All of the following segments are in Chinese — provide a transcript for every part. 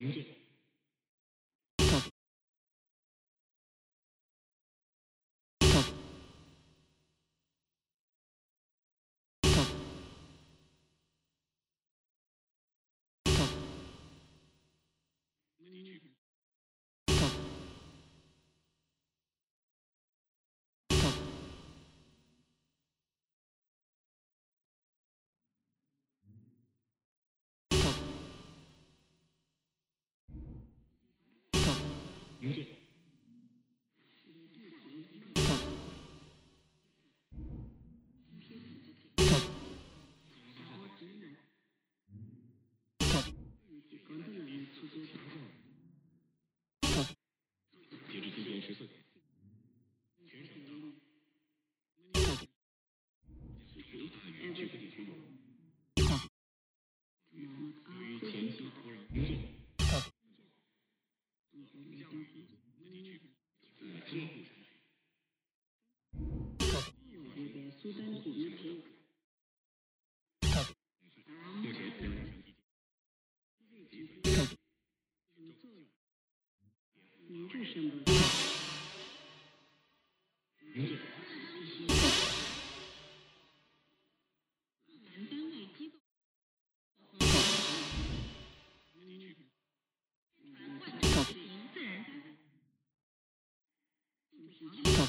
無理 You mm-hmm. didn't. 目前，您做什么？部门单位机构，团万众一心，自然，就是全部。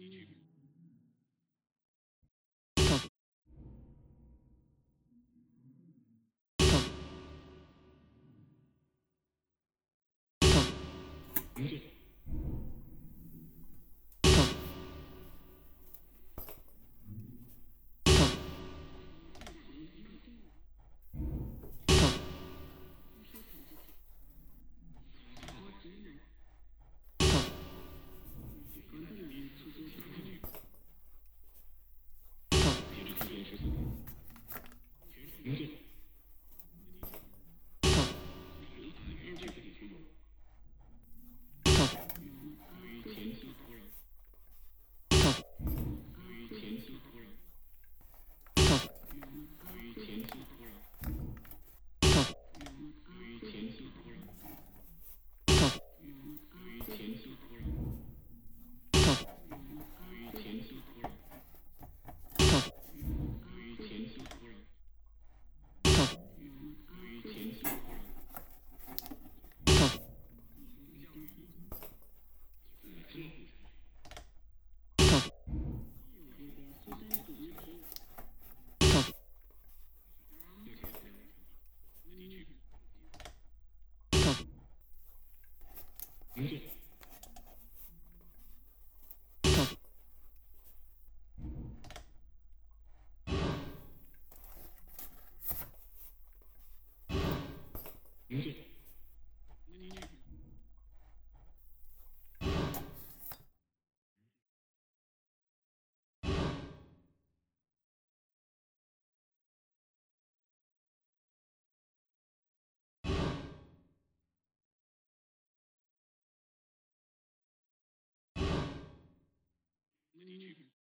음. 음. Mm-hmm. YouTube mm-hmm.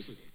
Massachusetts